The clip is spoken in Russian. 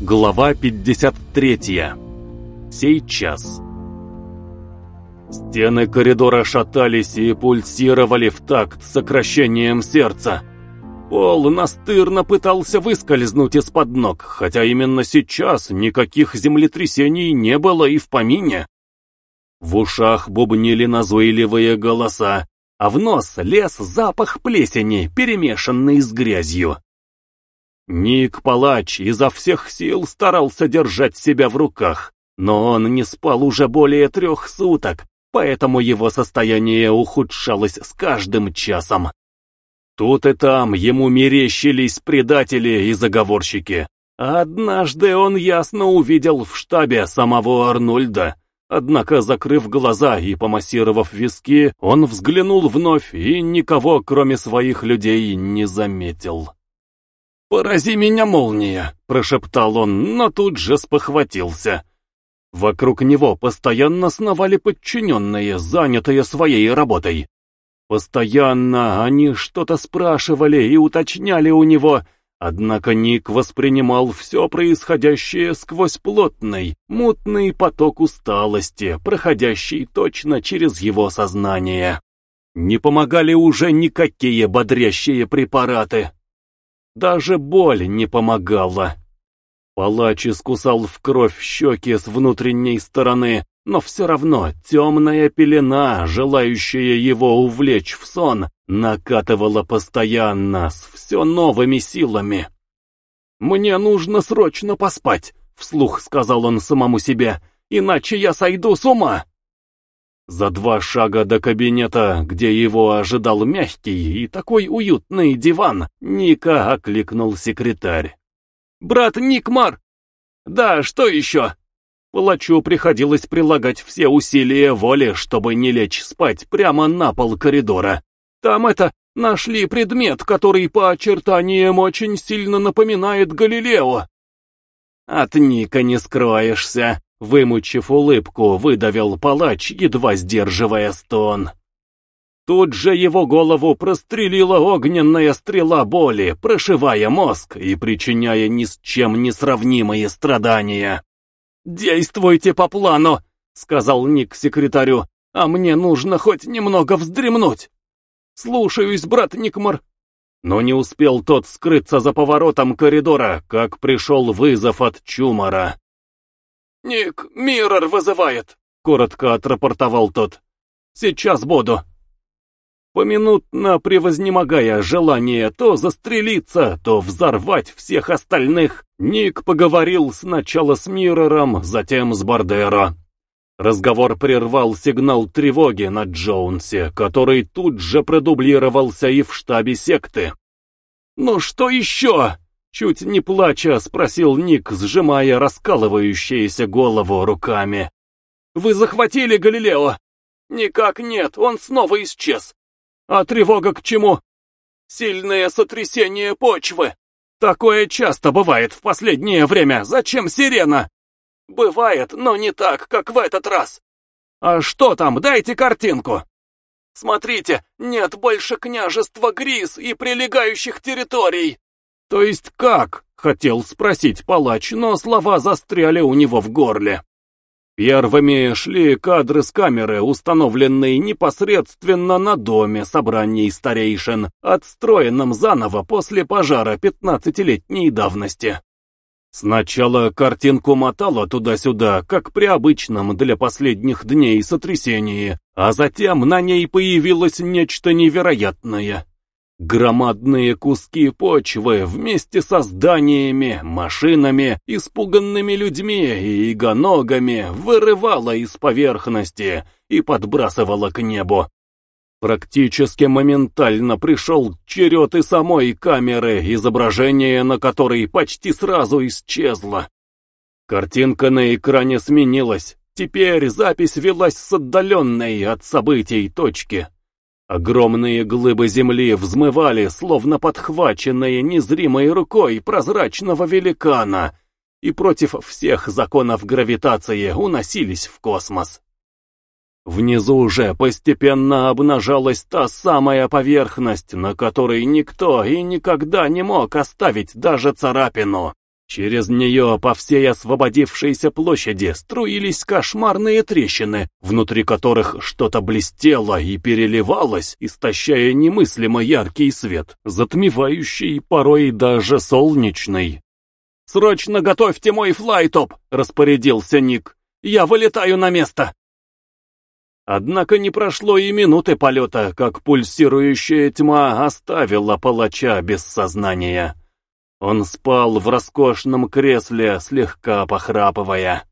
Глава 53. Сейчас. Стены коридора шатались и пульсировали в такт сокращением сердца. Пол настырно пытался выскользнуть из-под ног, хотя именно сейчас никаких землетрясений не было и в помине. В ушах бубнили назойливые голоса, а в нос лез запах плесени, перемешанный с грязью. Ник Палач изо всех сил старался держать себя в руках, но он не спал уже более трех суток, поэтому его состояние ухудшалось с каждым часом. Тут и там ему мерещились предатели и заговорщики. однажды он ясно увидел в штабе самого Арнольда. Однако, закрыв глаза и помассировав виски, он взглянул вновь и никого, кроме своих людей, не заметил. «Порази меня, молния!» — прошептал он, но тут же спохватился. Вокруг него постоянно сновали подчиненные, занятые своей работой. Постоянно они что-то спрашивали и уточняли у него, однако Ник воспринимал все происходящее сквозь плотный, мутный поток усталости, проходящий точно через его сознание. Не помогали уже никакие бодрящие препараты. Даже боль не помогала. Палач искусал в кровь щеки с внутренней стороны, но все равно темная пелена, желающая его увлечь в сон, накатывала постоянно, с все новыми силами. «Мне нужно срочно поспать», — вслух сказал он самому себе, — «иначе я сойду с ума». За два шага до кабинета, где его ожидал мягкий и такой уютный диван, Ника окликнул секретарь. «Брат Никмар!» «Да, что еще?» Палачу приходилось прилагать все усилия воли, чтобы не лечь спать прямо на пол коридора. Там это, нашли предмет, который по очертаниям очень сильно напоминает Галилео. От Ника не скроешься. Вымучив улыбку, выдавил палач, едва сдерживая стон. Тут же его голову прострелила огненная стрела боли, прошивая мозг и причиняя ни с чем не сравнимые страдания. «Действуйте по плану», — сказал Ник секретарю, «а мне нужно хоть немного вздремнуть». «Слушаюсь, брат Никмар». Но не успел тот скрыться за поворотом коридора, как пришел вызов от Чумара. «Ник, Миррор вызывает», — коротко отрапортовал тот. «Сейчас буду». Поминутно превознемогая желание то застрелиться, то взорвать всех остальных, Ник поговорил сначала с Миррором, затем с Бардеро. Разговор прервал сигнал тревоги на Джоунсе, который тут же продублировался и в штабе секты. «Ну что еще?» Чуть не плача, спросил Ник, сжимая раскалывающуюся голову руками. «Вы захватили Галилео?» «Никак нет, он снова исчез». «А тревога к чему?» «Сильное сотрясение почвы. Такое часто бывает в последнее время. Зачем сирена?» «Бывает, но не так, как в этот раз». «А что там? Дайте картинку». «Смотрите, нет больше княжества Грис и прилегающих территорий». «То есть как?» — хотел спросить палач, но слова застряли у него в горле. Первыми шли кадры с камеры, установленной непосредственно на доме собраний старейшин, отстроенном заново после пожара пятнадцатилетней давности. Сначала картинку мотало туда-сюда, как при обычном для последних дней сотрясении, а затем на ней появилось нечто невероятное. Громадные куски почвы вместе со зданиями, машинами, испуганными людьми и игоногами вырывало из поверхности и подбрасывало к небу. Практически моментально пришел черед и самой камеры, изображение на которой почти сразу исчезло. Картинка на экране сменилась, теперь запись велась с отдаленной от событий точки. Огромные глыбы земли взмывали, словно подхваченные незримой рукой прозрачного великана, и против всех законов гравитации уносились в космос. Внизу уже постепенно обнажалась та самая поверхность, на которой никто и никогда не мог оставить даже царапину. Через нее по всей освободившейся площади струились кошмарные трещины, внутри которых что-то блестело и переливалось, истощая немыслимо яркий свет, затмевающий порой даже солнечный. «Срочно готовьте мой флайтоп!» — распорядился Ник. «Я вылетаю на место!» Однако не прошло и минуты полета, как пульсирующая тьма оставила палача без сознания. Он спал в роскошном кресле, слегка похрапывая.